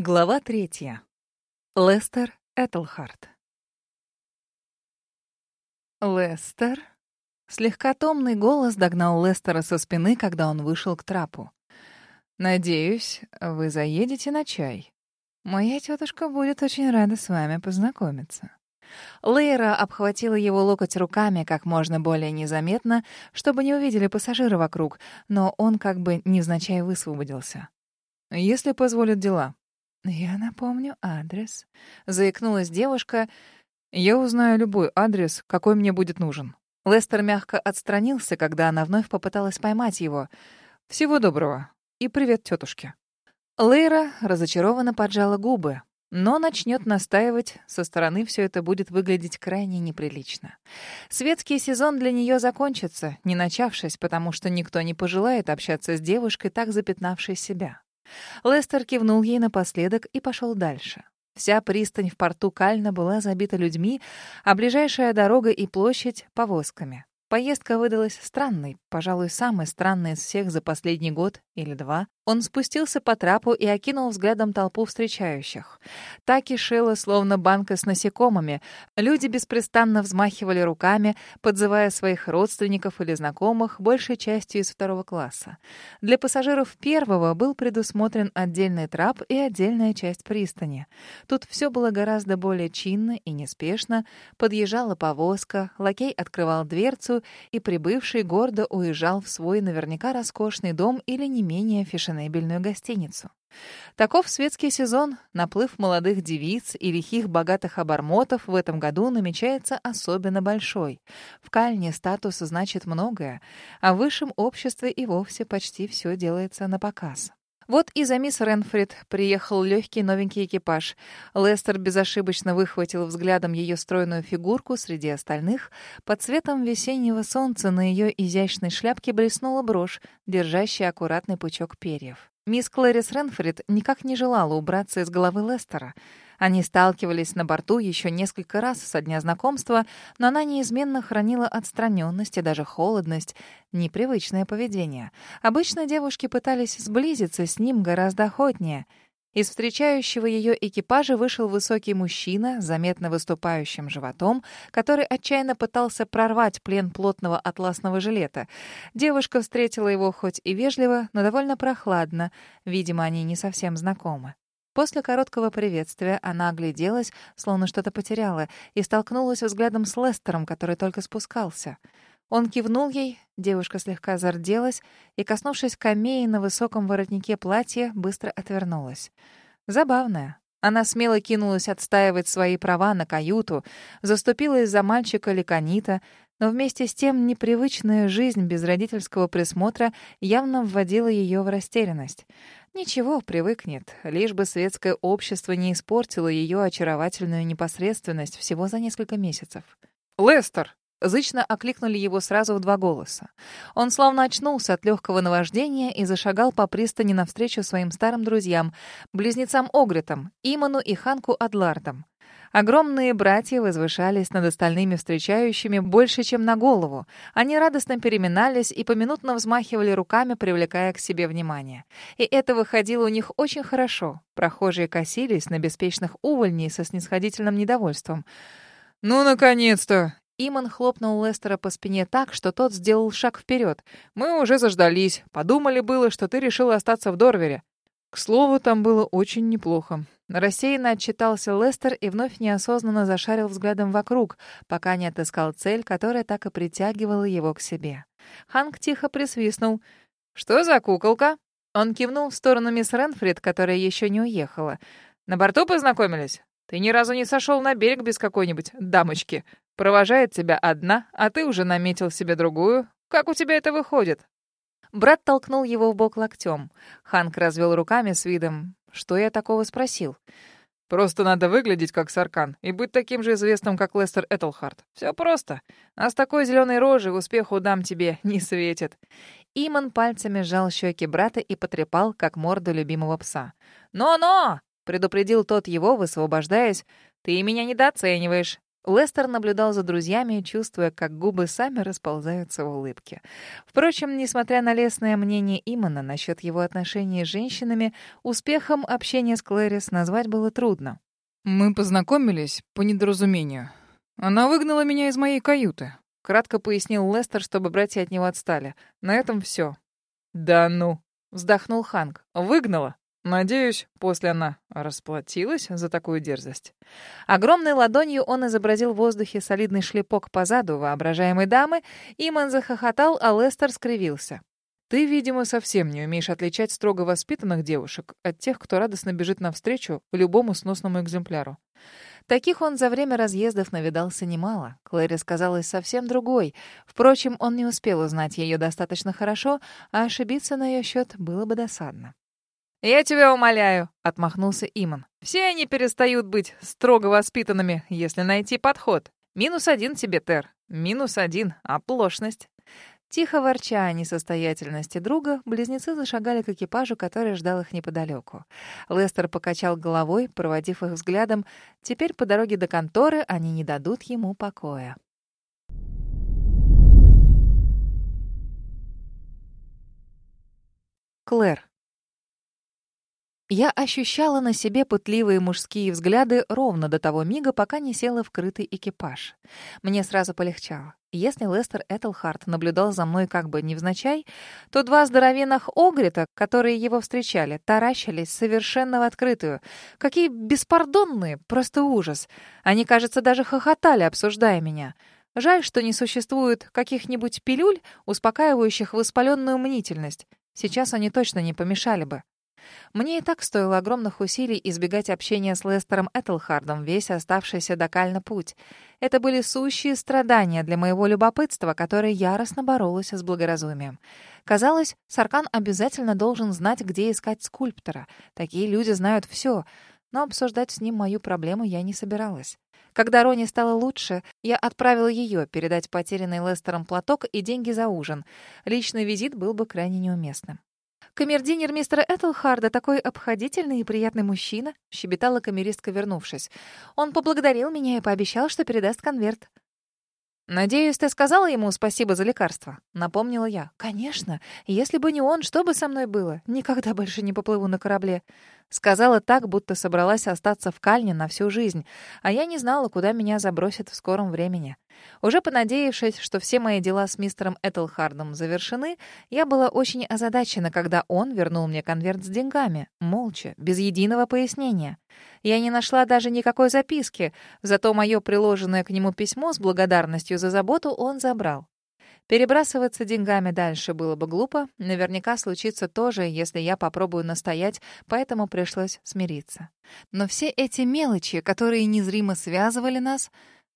Глава третья. Лестер Этельхарт. Лестер? Слегка томный голос догнал Лестера со спины, когда он вышел к трапу. «Надеюсь, вы заедете на чай. Моя тетушка будет очень рада с вами познакомиться». Лейра обхватила его локоть руками как можно более незаметно, чтобы не увидели пассажиры вокруг, но он как бы невзначай высвободился. «Если позволят дела», «Я напомню адрес», — заикнулась девушка. «Я узнаю любой адрес, какой мне будет нужен». Лестер мягко отстранился, когда она вновь попыталась поймать его. «Всего доброго. И привет тетушке». Лейра разочарованно поджала губы. Но начнет настаивать, со стороны все это будет выглядеть крайне неприлично. Светский сезон для нее закончится, не начавшись, потому что никто не пожелает общаться с девушкой, так запятнавшей себя. Лестер кивнул ей напоследок и пошел дальше. Вся пристань в порту Кальна была забита людьми, а ближайшая дорога и площадь — повозками. Поездка выдалась странной, пожалуй, самой странной из всех за последний год или два. Он спустился по трапу и окинул взглядом толпу встречающих. Та кишела, словно банка с насекомыми. Люди беспрестанно взмахивали руками, подзывая своих родственников или знакомых, большей частью из второго класса. Для пассажиров первого был предусмотрен отдельный трап и отдельная часть пристани. Тут все было гораздо более чинно и неспешно. Подъезжала повозка, лакей открывал дверцу, и прибывший гордо уезжал в свой наверняка роскошный дом или не менее фешенебельный фешенебельную гостиницу. Таков светский сезон. Наплыв молодых девиц и лихих богатых обормотов в этом году намечается особенно большой. В Кальне статус значит многое, а в высшем обществе и вовсе почти все делается на показ. Вот и за мисс Ренфрид приехал легкий новенький экипаж. Лестер безошибочно выхватил взглядом ее стройную фигурку среди остальных. Под цветом весеннего солнца на ее изящной шляпке блеснула брошь, держащая аккуратный пучок перьев. Мисс Клэрис Ренфрид никак не желала убраться из головы Лестера. Они сталкивались на борту еще несколько раз со дня знакомства, но она неизменно хранила отстраненность и даже холодность, непривычное поведение. Обычно девушки пытались сблизиться с ним гораздо охотнее. Из встречающего ее экипажа вышел высокий мужчина заметно выступающим животом, который отчаянно пытался прорвать плен плотного атласного жилета. Девушка встретила его хоть и вежливо, но довольно прохладно. Видимо, они не совсем знакомы. После короткого приветствия она огляделась, словно что-то потеряла, и столкнулась взглядом с Лестером, который только спускался. Он кивнул ей, девушка слегка зарделась и, коснувшись камеи на высоком воротнике платья, быстро отвернулась. Забавная. Она смело кинулась отстаивать свои права на каюту, заступилась за мальчика Леконита, но вместе с тем непривычная жизнь без родительского присмотра явно вводила ее в растерянность. Ничего, привыкнет, лишь бы светское общество не испортило ее очаровательную непосредственность всего за несколько месяцев. «Лестер!» Зычно окликнули его сразу в два голоса. Он словно очнулся от легкого наваждения и зашагал по пристани навстречу своим старым друзьям, близнецам Огритам, Иману и Ханку Адлардам. Огромные братья возвышались над остальными встречающими больше, чем на голову. Они радостно переминались и поминутно взмахивали руками, привлекая к себе внимание. И это выходило у них очень хорошо. Прохожие косились на беспечных увольней со снисходительным недовольством. «Ну, наконец-то!» Иман хлопнул Лестера по спине так, что тот сделал шаг вперед. «Мы уже заждались. Подумали было, что ты решил остаться в Дорвере». К слову, там было очень неплохо. Рассеянно отчитался Лестер и вновь неосознанно зашарил взглядом вокруг, пока не отыскал цель, которая так и притягивала его к себе. Ханк тихо присвистнул. «Что за куколка?» Он кивнул в сторону мисс Ренфрид, которая еще не уехала. «На борту познакомились? Ты ни разу не сошел на берег без какой-нибудь дамочки. Провожает тебя одна, а ты уже наметил себе другую. Как у тебя это выходит?» Брат толкнул его в бок локтем. Ханк развел руками с видом что я такого спросил? Просто надо выглядеть как Саркан и быть таким же известным, как Лестер Этельхарт. Все просто. А с такой зеленой рожей успеху дам тебе не светит. Иман пальцами сжал щеки брата и потрепал, как морду любимого пса. «Но-но!» — предупредил тот его, высвобождаясь. «Ты меня недооцениваешь. Лестер наблюдал за друзьями, чувствуя, как губы сами расползаются в улыбке. Впрочем, несмотря на лестное мнение Имана насчет его отношений с женщинами, успехом общения с Клэрис назвать было трудно. «Мы познакомились по недоразумению. Она выгнала меня из моей каюты», — кратко пояснил Лестер, чтобы братья от него отстали. «На этом все». «Да ну!» — вздохнул Ханк. «Выгнала?» Надеюсь, после она расплатилась за такую дерзость. Огромной ладонью он изобразил в воздухе солидный шлепок по заду воображаемой дамы, Иман захохотал, а Лестер скривился. «Ты, видимо, совсем не умеешь отличать строго воспитанных девушек от тех, кто радостно бежит навстречу любому сносному экземпляру». Таких он за время разъездов навидался немало. Клэрис казалась совсем другой. Впрочем, он не успел узнать ее достаточно хорошо, а ошибиться на ее счет было бы досадно. «Я тебя умоляю», — отмахнулся Иман. «Все они перестают быть строго воспитанными, если найти подход. Минус один тебе, Тер. Минус один — оплошность». Тихо ворча о несостоятельности друга, близнецы зашагали к экипажу, который ждал их неподалеку. Лестер покачал головой, проводив их взглядом. Теперь по дороге до конторы они не дадут ему покоя. Клэр. Я ощущала на себе пытливые мужские взгляды ровно до того мига, пока не села в крытый экипаж. Мне сразу полегчало. Если Лестер Этельхарт наблюдал за мной как бы невзначай, то два здоровенных огрита, которые его встречали, таращились совершенно в открытую. Какие беспардонные, просто ужас. Они, кажется, даже хохотали, обсуждая меня. Жаль, что не существует каких-нибудь пилюль, успокаивающих воспаленную мнительность. Сейчас они точно не помешали бы. Мне и так стоило огромных усилий избегать общения с Лестером Этельхардом весь оставшийся докально путь. Это были сущие страдания для моего любопытства, которое яростно боролось с благоразумием. Казалось, Саркан обязательно должен знать, где искать скульптора. Такие люди знают все. Но обсуждать с ним мою проблему я не собиралась. Когда Рони стало лучше, я отправила ее передать потерянный Лестером платок и деньги за ужин. Личный визит был бы крайне неуместным. «Камердинер мистера Этельхарда такой обходительный и приятный мужчина», — щебетала камеристка, вернувшись. «Он поблагодарил меня и пообещал, что передаст конверт». «Надеюсь, ты сказала ему спасибо за лекарство?» — напомнила я. «Конечно. Если бы не он, что бы со мной было? Никогда больше не поплыву на корабле». Сказала так, будто собралась остаться в Кальне на всю жизнь, а я не знала, куда меня забросят в скором времени. Уже понадеявшись, что все мои дела с мистером Этельхардом завершены, я была очень озадачена, когда он вернул мне конверт с деньгами, молча, без единого пояснения. Я не нашла даже никакой записки, зато мое приложенное к нему письмо с благодарностью за заботу он забрал. Перебрасываться деньгами дальше было бы глупо. Наверняка случится то же, если я попробую настоять, поэтому пришлось смириться. Но все эти мелочи, которые незримо связывали нас,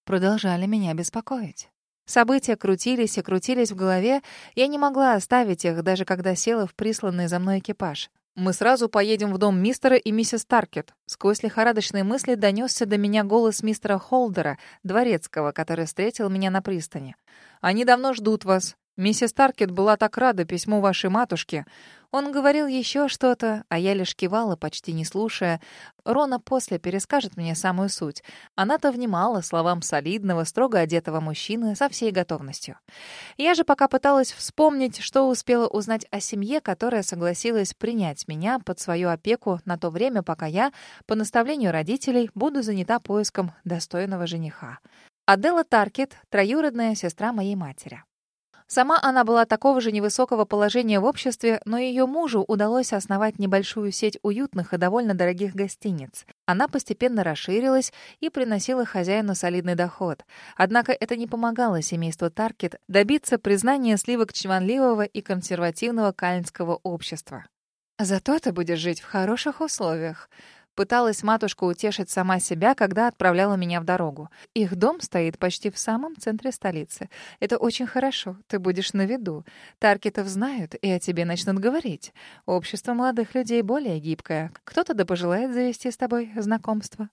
продолжали меня беспокоить. События крутились и крутились в голове, я не могла оставить их, даже когда села в присланный за мной экипаж. «Мы сразу поедем в дом мистера и миссис Таркет». Сквозь лихорадочные мысли донесся до меня голос мистера Холдера, дворецкого, который встретил меня на пристани. Они давно ждут вас. Миссис Таркет была так рада письму вашей матушки. Он говорил еще что-то, а я лишь кивала, почти не слушая. Рона после перескажет мне самую суть. Она-то внимала словам солидного, строго одетого мужчины со всей готовностью. Я же пока пыталась вспомнить, что успела узнать о семье, которая согласилась принять меня под свою опеку на то время, пока я, по наставлению родителей, буду занята поиском достойного жениха. Адела Таркет — троюродная сестра моей матери. Сама она была такого же невысокого положения в обществе, но ее мужу удалось основать небольшую сеть уютных и довольно дорогих гостиниц. Она постепенно расширилась и приносила хозяину солидный доход. Однако это не помогало семейству Таркет добиться признания сливок чванливого и консервативного кальнского общества. «Зато ты будешь жить в хороших условиях», Пыталась матушка утешить сама себя, когда отправляла меня в дорогу. Их дом стоит почти в самом центре столицы. Это очень хорошо, ты будешь на виду. Таркетов знают и о тебе начнут говорить. Общество молодых людей более гибкое. Кто-то да пожелает завести с тобой знакомство.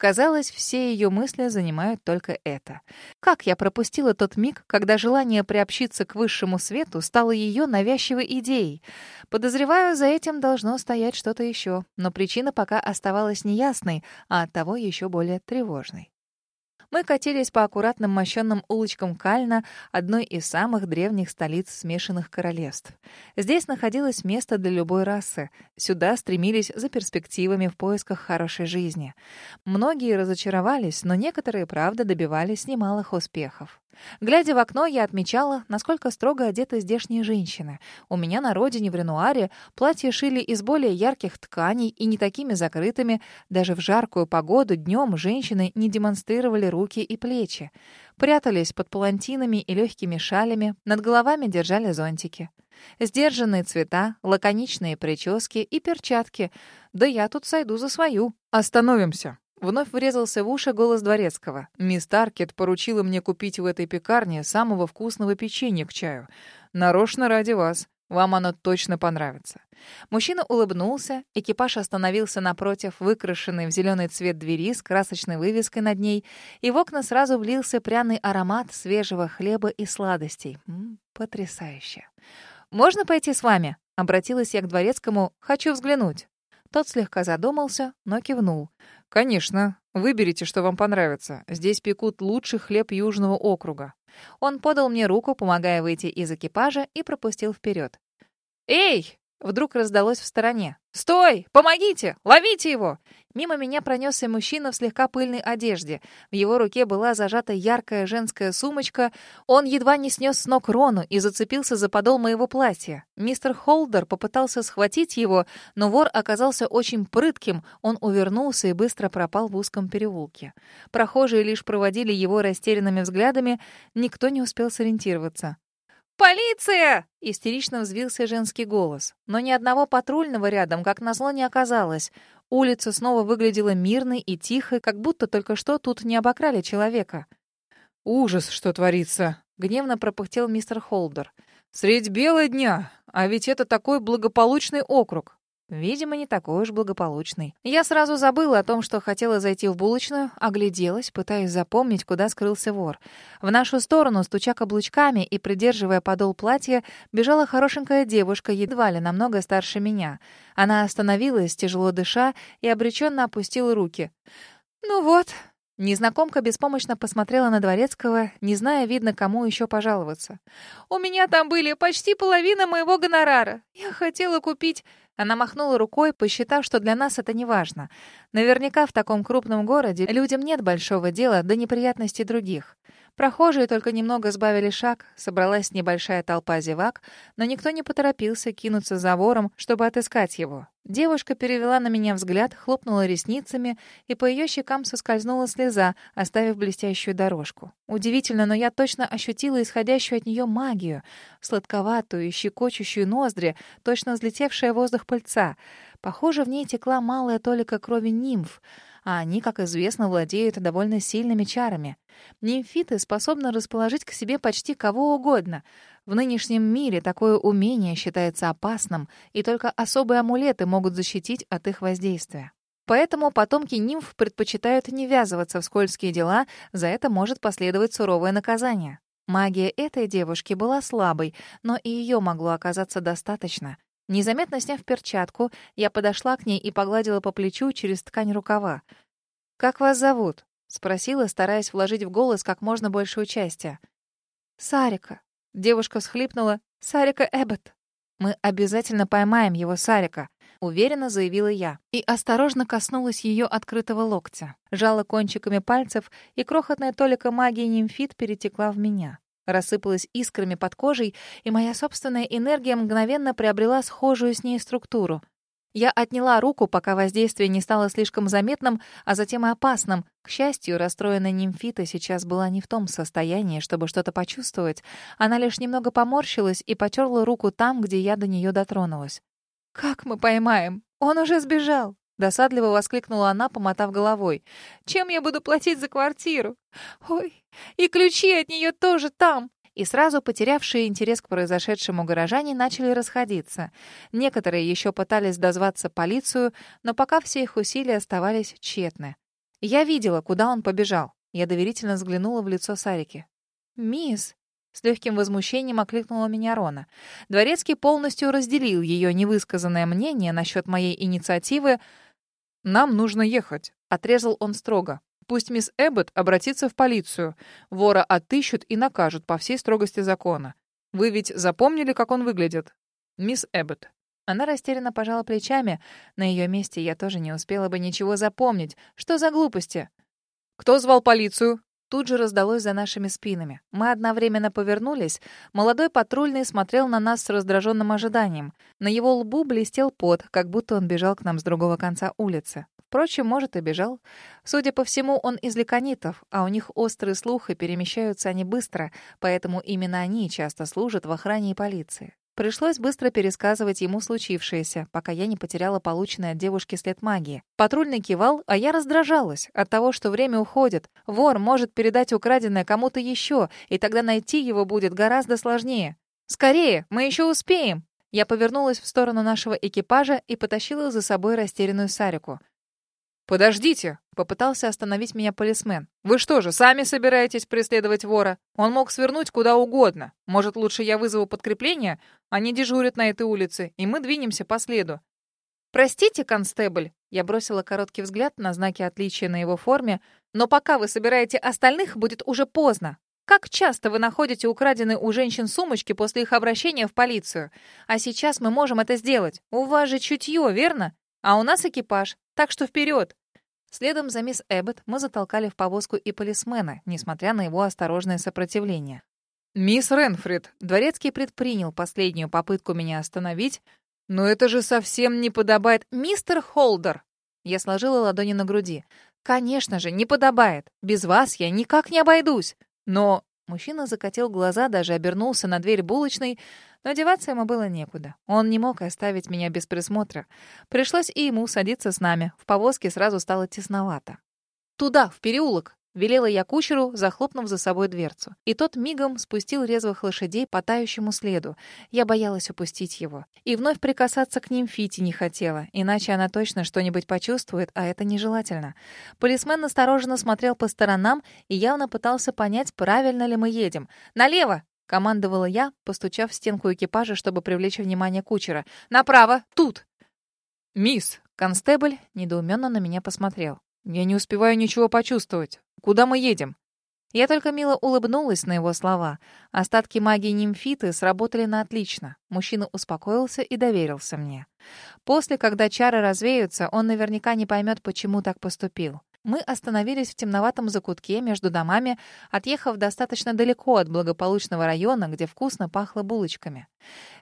Казалось, все ее мысли занимают только это. Как я пропустила тот миг, когда желание приобщиться к высшему свету стало ее навязчивой идеей? Подозреваю, за этим должно стоять что-то еще, но причина пока оставалась неясной, а оттого еще более тревожной. Мы катились по аккуратным мощенным улочкам Кальна, одной из самых древних столиц смешанных королевств. Здесь находилось место для любой расы. Сюда стремились за перспективами в поисках хорошей жизни. Многие разочаровались, но некоторые, правда, добивались немалых успехов. Глядя в окно, я отмечала, насколько строго одеты здешние женщины. У меня на родине в Ренуаре платья шили из более ярких тканей и не такими закрытыми. Даже в жаркую погоду днем женщины не демонстрировали руки и плечи. Прятались под палантинами и легкими шалями, над головами держали зонтики. Сдержанные цвета, лаконичные прически и перчатки. Да я тут сойду за свою. «Остановимся!» Вновь врезался в уши голос дворецкого. «Мисс Таркет поручила мне купить в этой пекарне самого вкусного печенья к чаю. Нарочно ради вас. Вам оно точно понравится». Мужчина улыбнулся, экипаж остановился напротив выкрашенной в зеленый цвет двери с красочной вывеской над ней, и в окна сразу влился пряный аромат свежего хлеба и сладостей. М -м, потрясающе. «Можно пойти с вами?» — обратилась я к дворецкому. «Хочу взглянуть». Тот слегка задумался, но кивнул. «Конечно. Выберите, что вам понравится. Здесь пекут лучший хлеб Южного округа». Он подал мне руку, помогая выйти из экипажа, и пропустил вперед. «Эй!» — вдруг раздалось в стороне. «Стой! Помогите! Ловите его!» Мимо меня пронесся мужчина в слегка пыльной одежде. В его руке была зажата яркая женская сумочка. Он едва не снес с ног Рону и зацепился за подол моего платья. Мистер Холдер попытался схватить его, но вор оказался очень прытким. Он увернулся и быстро пропал в узком переулке. Прохожие лишь проводили его растерянными взглядами. Никто не успел сориентироваться. «Полиция!» — истерично взвился женский голос. Но ни одного патрульного рядом, как назло, не оказалось. Улица снова выглядела мирной и тихой, как будто только что тут не обокрали человека. «Ужас, что творится!» — гневно пропыхтел мистер Холдер. «Средь бела дня! А ведь это такой благополучный округ! Видимо, не такой уж благополучный. Я сразу забыла о том, что хотела зайти в булочную, огляделась, пытаясь запомнить, куда скрылся вор. В нашу сторону, стуча каблучками и придерживая подол платья, бежала хорошенькая девушка, едва ли намного старше меня. Она остановилась, тяжело дыша, и обреченно опустила руки. «Ну вот», Незнакомка беспомощно посмотрела на Дворецкого, не зная, видно, кому еще пожаловаться. «У меня там были почти половина моего гонорара. Я хотела купить...» Она махнула рукой, посчитав, что для нас это не важно. Наверняка в таком крупном городе людям нет большого дела до неприятностей других. Прохожие только немного сбавили шаг, собралась небольшая толпа зевак, но никто не поторопился кинуться за вором, чтобы отыскать его. Девушка перевела на меня взгляд, хлопнула ресницами, и по ее щекам соскользнула слеза, оставив блестящую дорожку. Удивительно, но я точно ощутила исходящую от нее магию, сладковатую и щекочущую ноздри, точно взлетевшая воздух пыльца. Похоже, в ней текла малая толика крови нимф — а они, как известно, владеют довольно сильными чарами. Нимфиты способны расположить к себе почти кого угодно. В нынешнем мире такое умение считается опасным, и только особые амулеты могут защитить от их воздействия. Поэтому потомки нимф предпочитают не ввязываться в скользкие дела, за это может последовать суровое наказание. Магия этой девушки была слабой, но и ее могло оказаться достаточно. Незаметно сняв перчатку, я подошла к ней и погладила по плечу через ткань рукава. «Как вас зовут?» — спросила, стараясь вложить в голос как можно больше участия. «Сарика». Девушка всхлипнула. «Сарика Эббот». «Мы обязательно поймаем его, Сарика», — уверенно заявила я. И осторожно коснулась ее открытого локтя. Жала кончиками пальцев, и крохотная толика магии нимфит перетекла в меня рассыпалась искрами под кожей, и моя собственная энергия мгновенно приобрела схожую с ней структуру. Я отняла руку, пока воздействие не стало слишком заметным, а затем и опасным. К счастью, расстроенная нимфита сейчас была не в том состоянии, чтобы что-то почувствовать. Она лишь немного поморщилась и потерла руку там, где я до нее дотронулась. «Как мы поймаем? Он уже сбежал!» Досадливо воскликнула она, помотав головой. «Чем я буду платить за квартиру? Ой, и ключи от нее тоже там!» И сразу потерявшие интерес к произошедшему горожане начали расходиться. Некоторые еще пытались дозваться полицию, но пока все их усилия оставались тщетны. Я видела, куда он побежал. Я доверительно взглянула в лицо Сарики. «Мисс!» С легким возмущением окликнула меня Рона. Дворецкий полностью разделил ее невысказанное мнение насчет моей инициативы, «Нам нужно ехать», — отрезал он строго. пусть мисс Эббот обратится в полицию. Вора отыщут и накажут по всей строгости закона. Вы ведь запомнили, как он выглядит? Мисс Эббот. Она растерянно пожала плечами. На ее месте я тоже не успела бы ничего запомнить. Что за глупости? Кто звал полицию? Тут же раздалось за нашими спинами. Мы одновременно повернулись. Молодой патрульный смотрел на нас с раздраженным ожиданием. На его лбу блестел пот, как будто он бежал к нам с другого конца улицы. Впрочем, может, и бежал. Судя по всему, он из леконитов, а у них острый слух, и перемещаются они быстро, поэтому именно они часто служат в охране и полиции. Пришлось быстро пересказывать ему случившееся, пока я не потеряла полученный от девушки след магии. Патрульный кивал, а я раздражалась от того, что время уходит. Вор может передать украденное кому-то еще, и тогда найти его будет гораздо сложнее. «Скорее, мы еще успеем!» Я повернулась в сторону нашего экипажа и потащила за собой растерянную Сарику. «Подождите!» — попытался остановить меня полисмен. «Вы что же, сами собираетесь преследовать вора? Он мог свернуть куда угодно. Может, лучше я вызову подкрепление? Они дежурят на этой улице, и мы двинемся по следу». «Простите, констебль», — я бросила короткий взгляд на знаки отличия на его форме, «но пока вы собираете остальных, будет уже поздно. Как часто вы находите украденные у женщин сумочки после их обращения в полицию? А сейчас мы можем это сделать. У вас же чутье, верно? А у нас экипаж, так что вперед!» Следом за мисс Эббот мы затолкали в повозку и полисмена, несмотря на его осторожное сопротивление. «Мисс Ренфрид, дворецкий предпринял последнюю попытку меня остановить, но это же совсем не подобает. Мистер Холдер!» Я сложила ладони на груди. «Конечно же, не подобает. Без вас я никак не обойдусь. Но Мужчина закатил глаза, даже обернулся на дверь булочной, но одеваться ему было некуда. Он не мог оставить меня без присмотра. Пришлось и ему садиться с нами. В повозке сразу стало тесновато. «Туда, в переулок!» Велела я кучеру, захлопнув за собой дверцу. И тот мигом спустил резвых лошадей по тающему следу. Я боялась упустить его. И вновь прикасаться к нимфите не хотела, иначе она точно что-нибудь почувствует, а это нежелательно. Полисмен настороженно смотрел по сторонам и явно пытался понять, правильно ли мы едем. «Налево!» — командовала я, постучав в стенку экипажа, чтобы привлечь внимание кучера. «Направо! Тут!» «Мисс!» — констебль недоуменно на меня посмотрел. «Я не успеваю ничего почувствовать. Куда мы едем?» Я только мило улыбнулась на его слова. Остатки магии нимфиты сработали на отлично. Мужчина успокоился и доверился мне. После, когда чары развеются, он наверняка не поймет, почему так поступил. Мы остановились в темноватом закутке между домами, отъехав достаточно далеко от благополучного района, где вкусно пахло булочками.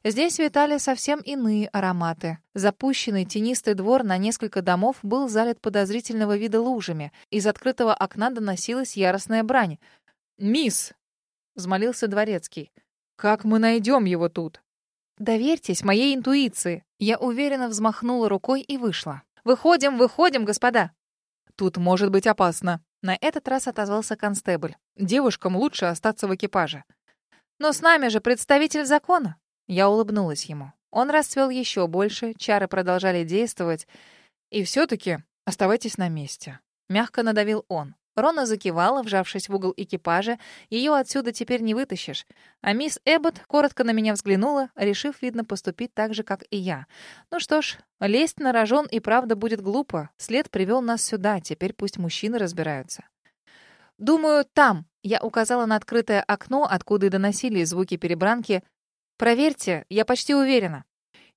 Здесь витали совсем иные ароматы. Запущенный тенистый двор на несколько домов был залит подозрительного вида лужами. Из открытого окна доносилась яростная брань. «Мисс!» — взмолился дворецкий. «Как мы найдем его тут?» «Доверьтесь моей интуиции!» Я уверенно взмахнула рукой и вышла. «Выходим, выходим, господа!» Тут может быть опасно. На этот раз отозвался констебль. Девушкам лучше остаться в экипаже. Но с нами же представитель закона. Я улыбнулась ему. Он расцвел еще больше, чары продолжали действовать. И все-таки оставайтесь на месте. Мягко надавил он. Рона закивала, вжавшись в угол экипажа. Ее отсюда теперь не вытащишь. А мисс Эббот коротко на меня взглянула, решив, видно, поступить так же, как и я. Ну что ж, лезть на рожон и правда будет глупо. След привел нас сюда, теперь пусть мужчины разбираются. «Думаю, там», — я указала на открытое окно, откуда и доносились звуки перебранки. «Проверьте, я почти уверена».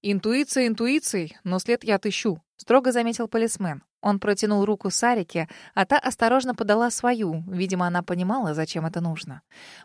«Интуиция интуицией, но след я отыщу», — строго заметил полисмен. Он протянул руку Сарике, а та осторожно подала свою. Видимо, она понимала, зачем это нужно.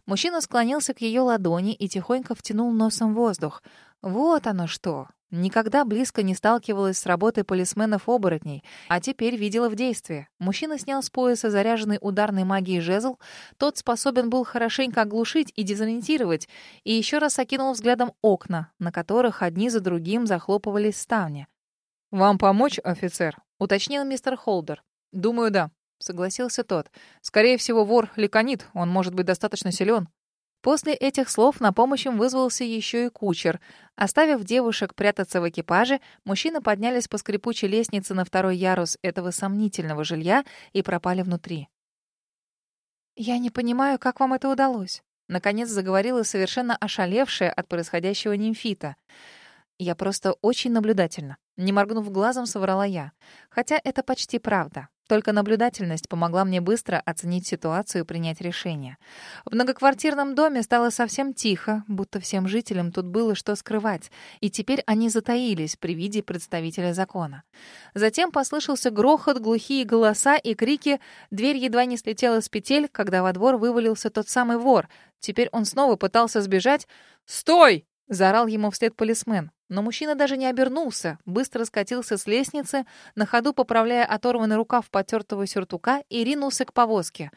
Мужчина склонился к ее ладони и тихонько втянул носом воздух. Вот оно что. Никогда близко не сталкивалась с работой полисменов-оборотней, а теперь видела в действии. Мужчина снял с пояса заряженный ударной магией жезл. Тот способен был хорошенько оглушить и дезориентировать, и еще раз окинул взглядом окна, на которых одни за другим захлопывались ставни. «Вам помочь, офицер?» — уточнил мистер Холдер. «Думаю, да», — согласился тот. «Скорее всего, вор леконит, он может быть достаточно силен». После этих слов на помощь им вызвался еще и кучер. Оставив девушек прятаться в экипаже, мужчины поднялись по скрипучей лестнице на второй ярус этого сомнительного жилья и пропали внутри. «Я не понимаю, как вам это удалось», — наконец заговорила совершенно ошалевшая от происходящего нимфита. «Я просто очень наблюдательна. Не моргнув глазом, соврала я. Хотя это почти правда. Только наблюдательность помогла мне быстро оценить ситуацию и принять решение. В многоквартирном доме стало совсем тихо, будто всем жителям тут было что скрывать, и теперь они затаились при виде представителя закона. Затем послышался грохот, глухие голоса и крики. Дверь едва не слетела с петель, когда во двор вывалился тот самый вор. Теперь он снова пытался сбежать. «Стой!» — заорал ему вслед полисмен. Но мужчина даже не обернулся, быстро скатился с лестницы, на ходу поправляя оторванный рукав потертого сюртука и ринулся к повозке.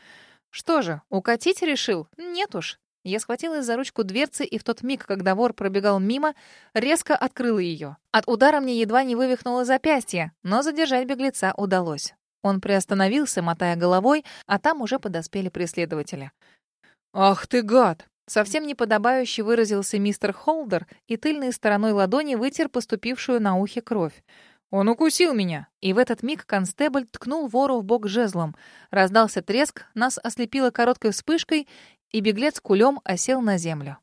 Что же, укатить решил? Нет уж. Я схватилась за ручку дверцы и в тот миг, когда вор пробегал мимо, резко открыла ее. От удара мне едва не вывихнуло запястье, но задержать беглеца удалось. Он приостановился, мотая головой, а там уже подоспели преследователи. «Ах ты гад!» Совсем неподобающе выразился мистер Холдер и тыльной стороной ладони вытер поступившую на ухе кровь. «Он укусил меня!» И в этот миг констебль ткнул вору в бок жезлом. Раздался треск, нас ослепило короткой вспышкой, и беглец кулем осел на землю.